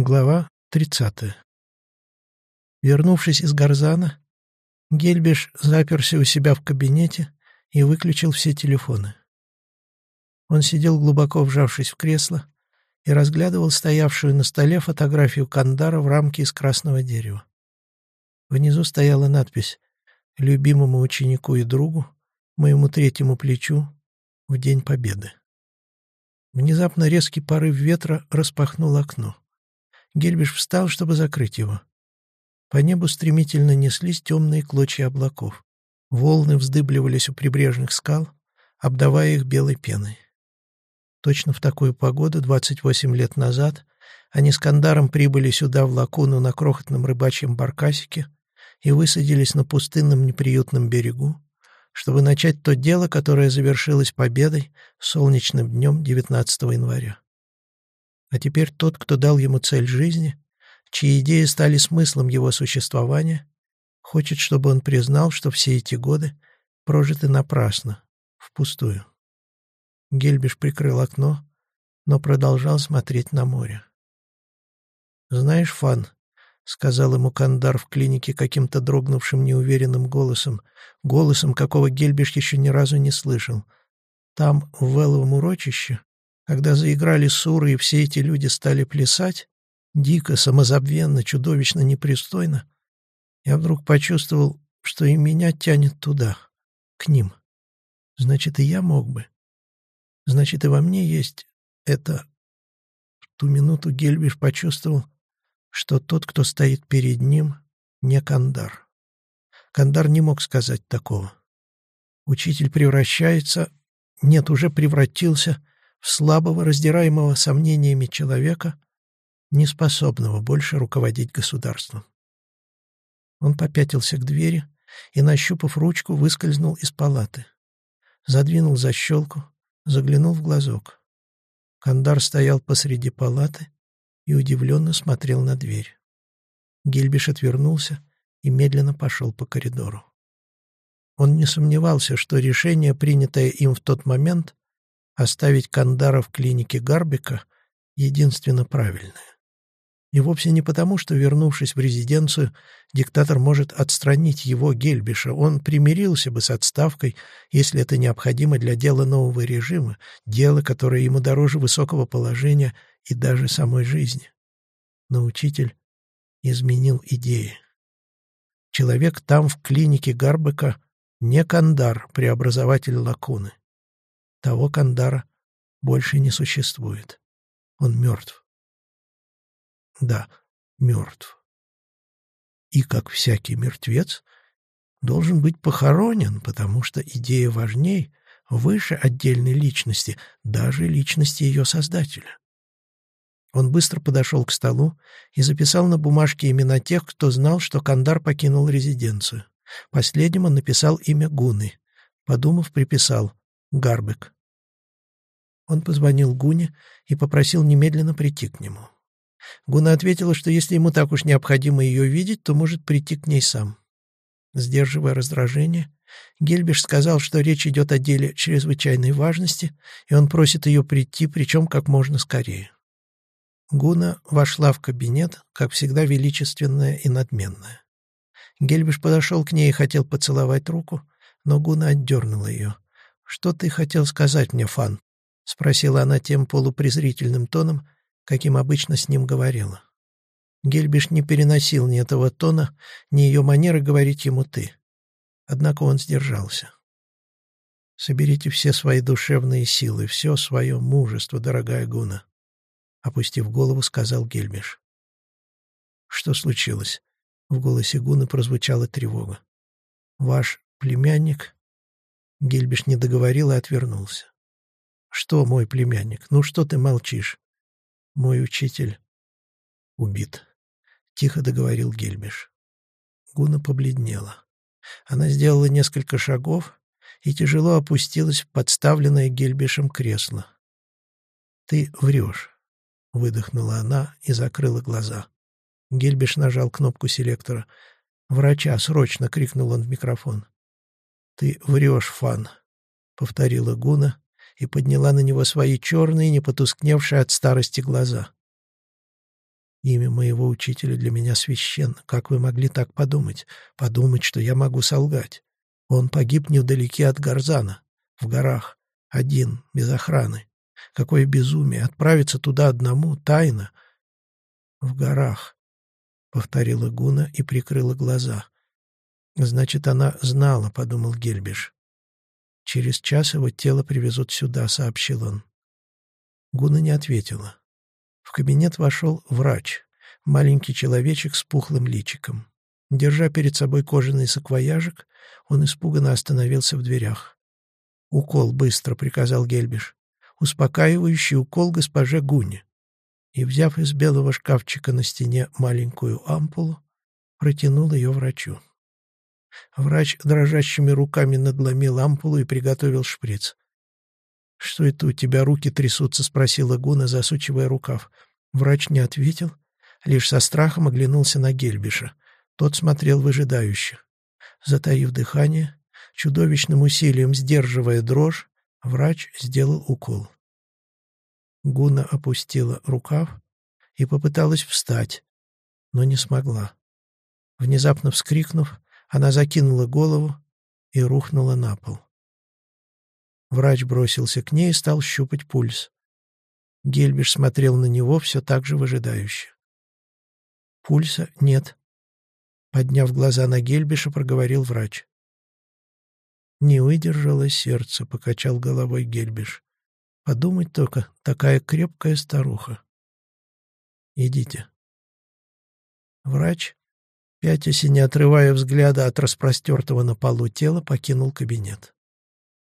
Глава 30. Вернувшись из Гарзана, Гельбиш заперся у себя в кабинете и выключил все телефоны. Он сидел глубоко вжавшись в кресло и разглядывал стоявшую на столе фотографию Кандара в рамке из красного дерева. Внизу стояла надпись «Любимому ученику и другу, моему третьему плечу, в День Победы». Внезапно резкий порыв ветра распахнул окно. Гельбиш встал, чтобы закрыть его. По небу стремительно неслись темные клочья облаков. Волны вздыбливались у прибрежных скал, обдавая их белой пеной. Точно в такую погоду 28 лет назад они с Кандаром прибыли сюда, в Лакуну, на крохотном рыбачьем баркасике и высадились на пустынном неприютном берегу, чтобы начать то дело, которое завершилось победой солнечным днем 19 января. А теперь тот, кто дал ему цель жизни, чьи идеи стали смыслом его существования, хочет, чтобы он признал, что все эти годы прожиты напрасно, впустую. Гельбиш прикрыл окно, но продолжал смотреть на море. «Знаешь, Фан», — сказал ему Кандар в клинике каким-то дрогнувшим неуверенным голосом, голосом, какого Гельбиш еще ни разу не слышал, «там, в Веловом урочище, когда заиграли суры и все эти люди стали плясать, дико, самозабвенно, чудовищно непристойно, я вдруг почувствовал, что и меня тянет туда, к ним. Значит, и я мог бы. Значит, и во мне есть это... В ту минуту Гельбиш почувствовал, что тот, кто стоит перед ним, не Кандар. Кандар не мог сказать такого. Учитель превращается, нет, уже превратился слабого, раздираемого сомнениями человека, неспособного больше руководить государством. Он попятился к двери и, нащупав ручку, выскользнул из палаты. Задвинул защелку, заглянул в глазок. Кандар стоял посреди палаты и удивленно смотрел на дверь. Гильбиш отвернулся и медленно пошел по коридору. Он не сомневался, что решение, принятое им в тот момент, оставить Кандара в клинике Гарбика единственно правильное. И вовсе не потому, что, вернувшись в резиденцию, диктатор может отстранить его, Гельбиша. Он примирился бы с отставкой, если это необходимо для дела нового режима, дела, которое ему дороже высокого положения и даже самой жизни. Но учитель изменил идеи. Человек там, в клинике Гарбека, не Кандар, преобразователь лакуны. Того Кандара больше не существует. Он мертв. Да, мертв. И, как всякий мертвец, должен быть похоронен, потому что идея важней, выше отдельной личности, даже личности ее создателя. Он быстро подошел к столу и записал на бумажке имена тех, кто знал, что Кандар покинул резиденцию. Последним он написал имя Гуны. Подумав, приписал Гарбек. Он позвонил Гуне и попросил немедленно прийти к нему. Гуна ответила, что если ему так уж необходимо ее видеть, то может прийти к ней сам. Сдерживая раздражение, Гельбиш сказал, что речь идет о деле чрезвычайной важности, и он просит ее прийти, причем как можно скорее. Гуна вошла в кабинет, как всегда величественная и надменная. Гельбиш подошел к ней и хотел поцеловать руку, но Гуна отдернула ее. «Что ты хотел сказать мне, Фан?» — спросила она тем полупрезрительным тоном, каким обычно с ним говорила. Гельбиш не переносил ни этого тона, ни ее манеры говорить ему «ты». Однако он сдержался. «Соберите все свои душевные силы, все свое мужество, дорогая Гуна», — опустив голову, сказал Гельбиш. «Что случилось?» — в голосе Гуны прозвучала тревога. «Ваш племянник Гельбиш не договорил и отвернулся. «Что, мой племянник? Ну что ты молчишь?» «Мой учитель убит», — тихо договорил Гельбиш. Гуна побледнела. Она сделала несколько шагов и тяжело опустилась в подставленное Гельбишем кресло. «Ты врешь», — выдохнула она и закрыла глаза. Гельбиш нажал кнопку селектора. «Врача, срочно!» — крикнул он в микрофон. «Ты врешь, Фан», — повторила Гуна и подняла на него свои черные, не потускневшие от старости глаза. Имя моего учителя для меня священно. Как вы могли так подумать? Подумать, что я могу солгать. Он погиб невдалеке от Гарзана, в горах, один, без охраны. Какое безумие! Отправиться туда одному, тайно. В горах, — повторила Гуна и прикрыла глаза. Значит, она знала, — подумал Гельбиш. Через час его тело привезут сюда, — сообщил он. Гуна не ответила. В кабинет вошел врач, маленький человечек с пухлым личиком. Держа перед собой кожаный саквояжик, он испуганно остановился в дверях. «Укол быстро», — приказал Гельбиш. «Успокаивающий укол госпоже Гуне». И, взяв из белого шкафчика на стене маленькую ампулу, протянул ее врачу. Врач дрожащими руками надломил ампулу и приготовил шприц. «Что это у тебя руки трясутся?» — спросила Гуна, засучивая рукав. Врач не ответил, лишь со страхом оглянулся на Гельбиша. Тот смотрел выжидающе. Затаив дыхание, чудовищным усилием сдерживая дрожь, врач сделал укол. Гуна опустила рукав и попыталась встать, но не смогла. Внезапно вскрикнув, она закинула голову и рухнула на пол. Врач бросился к ней и стал щупать пульс. Гельбиш смотрел на него все так же выжидающе. «Пульса нет», — подняв глаза на Гельбиша, проговорил врач. «Не выдержало сердце», — покачал головой Гельбиш. «Подумать только, такая крепкая старуха». «Идите». Врач, пятясь и не отрывая взгляда от распростертого на полу тела, покинул кабинет.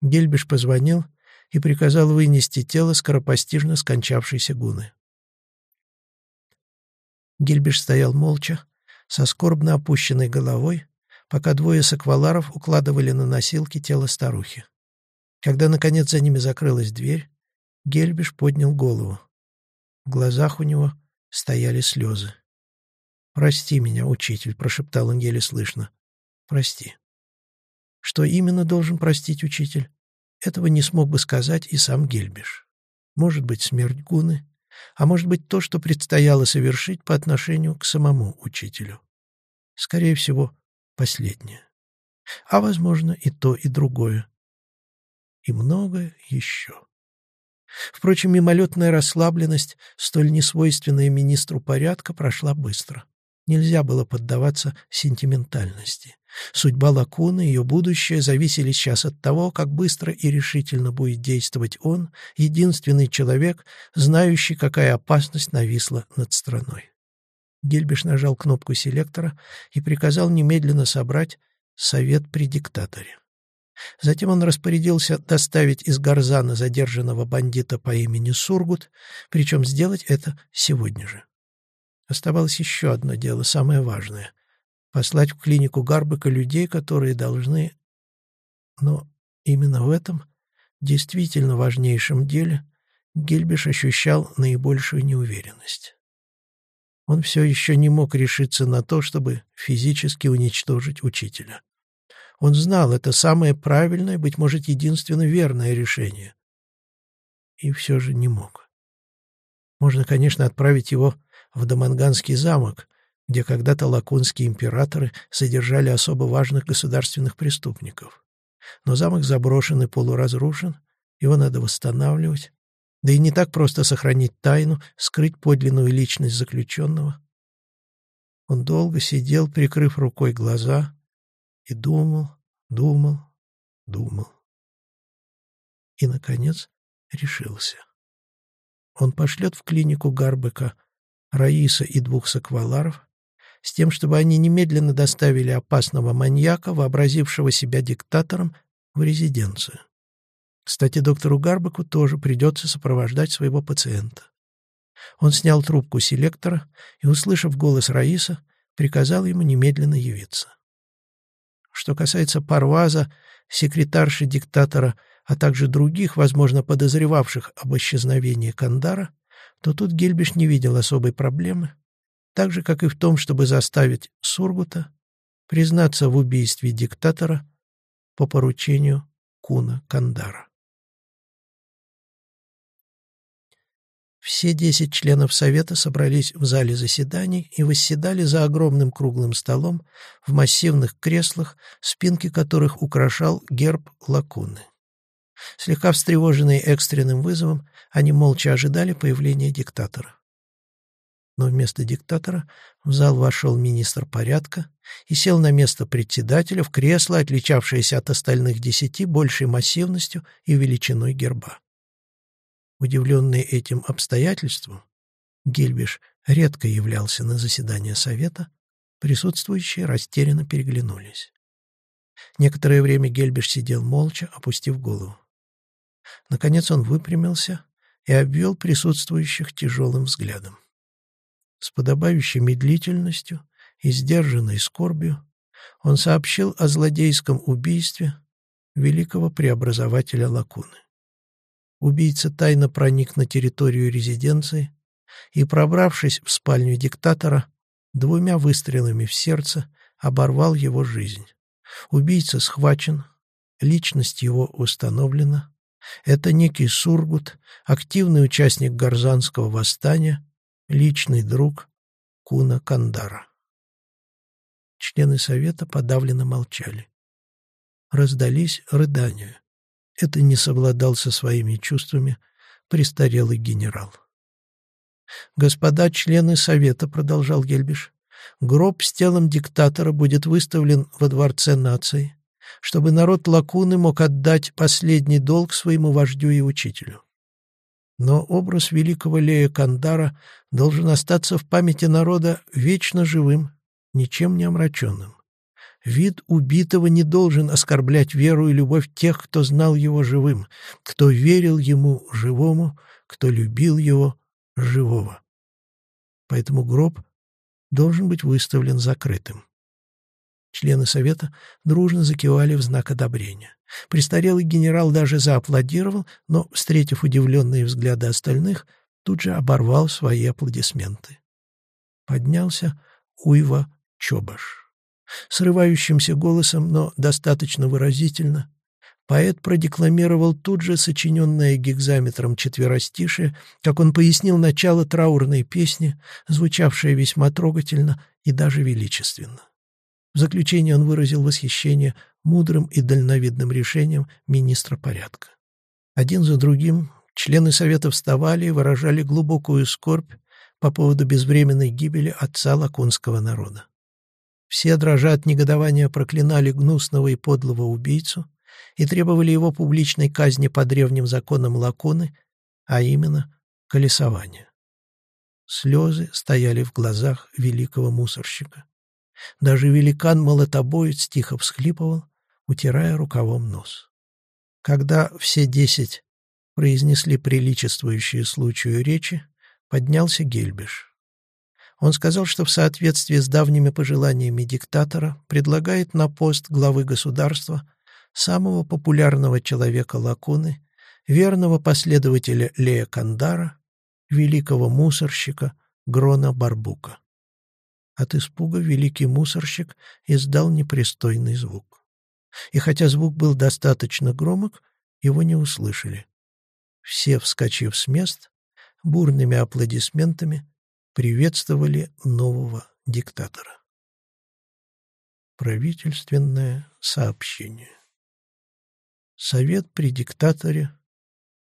Гельбиш позвонил и приказал вынести тело скоропостижно скончавшейся гуны. Гельбиш стоял молча, со скорбно опущенной головой, пока двое сакваларов укладывали на носилки тело старухи. Когда, наконец, за ними закрылась дверь, Гельбиш поднял голову. В глазах у него стояли слезы. «Прости меня, учитель», — прошептал он еле слышно. «Прости». Что именно должен простить учитель? Этого не смог бы сказать и сам Гельбиш. Может быть, смерть Гуны, а может быть, то, что предстояло совершить по отношению к самому учителю. Скорее всего, последнее. А, возможно, и то, и другое. И многое еще. Впрочем, мимолетная расслабленность, столь несвойственная министру порядка, прошла быстро. Нельзя было поддаваться сентиментальности. Судьба Лакуны и ее будущее зависели сейчас от того, как быстро и решительно будет действовать он, единственный человек, знающий, какая опасность нависла над страной. Гельбиш нажал кнопку селектора и приказал немедленно собрать совет при диктаторе. Затем он распорядился доставить из Гарзана задержанного бандита по имени Сургут, причем сделать это сегодня же. Оставалось еще одно дело, самое важное — послать в клинику Гарбека людей, которые должны... Но именно в этом, действительно важнейшем деле, Гельбиш ощущал наибольшую неуверенность. Он все еще не мог решиться на то, чтобы физически уничтожить учителя. Он знал, это самое правильное, быть может, единственно верное решение. И все же не мог. Можно, конечно, отправить его в Даманганский замок, где когда-то лакунские императоры содержали особо важных государственных преступников. Но замок заброшен и полуразрушен, его надо восстанавливать. Да и не так просто сохранить тайну, скрыть подлинную личность заключенного. Он долго сидел, прикрыв рукой глаза, и думал, думал, думал. И, наконец, решился. Он пошлет в клинику Гарбека Раиса и двух сакваларов, с тем, чтобы они немедленно доставили опасного маньяка, вообразившего себя диктатором, в резиденцию. Кстати, доктору Гарбеку тоже придется сопровождать своего пациента. Он снял трубку селектора и, услышав голос Раиса, приказал ему немедленно явиться. Что касается Парваза, секретарши диктатора, а также других, возможно, подозревавших об исчезновении Кандара, то тут Гельбиш не видел особой проблемы, так же, как и в том, чтобы заставить Сургута признаться в убийстве диктатора по поручению Куна Кандара. Все десять членов Совета собрались в зале заседаний и восседали за огромным круглым столом в массивных креслах, спинки которых украшал герб лакуны. Слегка встревоженные экстренным вызовом, они молча ожидали появления диктатора. Но вместо диктатора в зал вошел министр порядка и сел на место председателя в кресло, отличавшееся от остальных десяти большей массивностью и величиной герба. Удивленный этим обстоятельством, Гельбиш редко являлся на заседание совета, присутствующие растерянно переглянулись. Некоторое время Гельбиш сидел молча, опустив голову. Наконец он выпрямился и обвел присутствующих тяжелым взглядом. С подобающей медлительностью и сдержанной скорбью он сообщил о злодейском убийстве великого преобразователя Лакуны. Убийца тайно проник на территорию резиденции и, пробравшись в спальню диктатора, двумя выстрелами в сердце оборвал его жизнь. Убийца схвачен, личность его установлена. Это некий Сургут, активный участник Горзанского восстания, личный друг Куна Кандара. Члены совета подавленно молчали. Раздались рыдания. Это не совладал со своими чувствами престарелый генерал. «Господа члены Совета», — продолжал Гельбиш, — «гроб с телом диктатора будет выставлен во Дворце нации, чтобы народ Лакуны мог отдать последний долг своему вождю и учителю. Но образ великого Лея Кандара должен остаться в памяти народа вечно живым, ничем не омраченным. Вид убитого не должен оскорблять веру и любовь тех, кто знал его живым, кто верил ему живому, кто любил его живого. Поэтому гроб должен быть выставлен закрытым. Члены совета дружно закивали в знак одобрения. Престарелый генерал даже зааплодировал, но, встретив удивленные взгляды остальных, тут же оборвал свои аплодисменты. Поднялся Уйва Чобаш. Срывающимся голосом, но достаточно выразительно, поэт продекламировал тут же сочиненное гигзаметром четверостишее, как он пояснил начало траурной песни, звучавшее весьма трогательно и даже величественно. В заключение он выразил восхищение мудрым и дальновидным решением министра порядка. Один за другим члены Совета вставали и выражали глубокую скорбь по поводу безвременной гибели отца лаконского народа. Все, дрожа от негодования, проклинали гнусного и подлого убийцу и требовали его публичной казни по древним законам Лаконы, а именно колесования. Слезы стояли в глазах великого мусорщика. Даже великан-молотобоец тихо всхлипывал, утирая рукавом нос. Когда все десять произнесли приличествующие случаю речи, поднялся Гельбиш. Он сказал, что в соответствии с давними пожеланиями диктатора предлагает на пост главы государства самого популярного человека Лакуны, верного последователя Лея Кандара, великого мусорщика Грона Барбука. От испуга великий мусорщик издал непристойный звук. И хотя звук был достаточно громок, его не услышали. Все, вскочив с мест, бурными аплодисментами приветствовали нового диктатора. Правительственное сообщение. Совет при диктаторе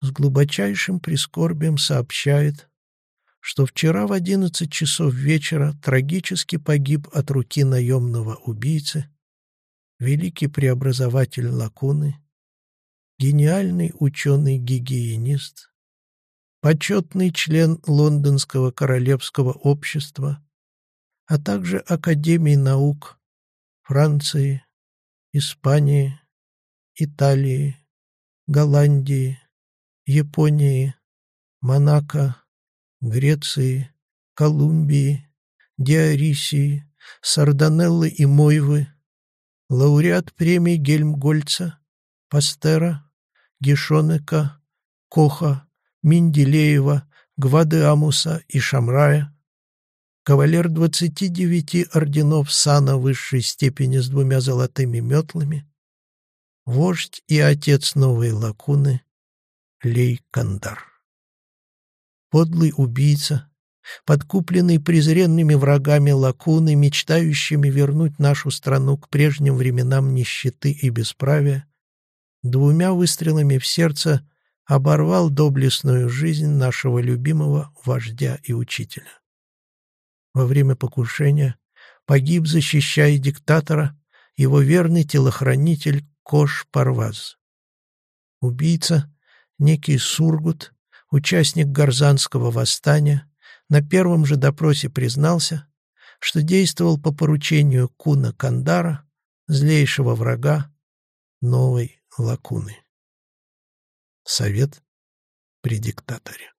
с глубочайшим прискорбием сообщает, что вчера в одиннадцать часов вечера трагически погиб от руки наемного убийцы великий преобразователь Лакуны, гениальный ученый-гигиенист, почетный член Лондонского королевского общества, а также Академии наук Франции, Испании, Италии, Голландии, Японии, Монако, Греции, Колумбии, Диарисии, Сарданеллы и Мойвы, лауреат премий Гельмгольца, Пастера, Гешонека, Коха, Менделеева, Гвадеамуса и Шамрая, кавалер 29 орденов сана высшей степени с двумя золотыми метлами, вождь и отец новой лакуны Лей Кандар. Подлый убийца, подкупленный презренными врагами лакуны, мечтающими вернуть нашу страну к прежним временам нищеты и бесправия, двумя выстрелами в сердце оборвал доблестную жизнь нашего любимого вождя и учителя. Во время покушения погиб, защищая диктатора, его верный телохранитель Кош Парваз. Убийца, некий Сургут, участник Гарзанского восстания, на первом же допросе признался, что действовал по поручению Куна Кандара, злейшего врага новой лакуны. Совет при диктаторе.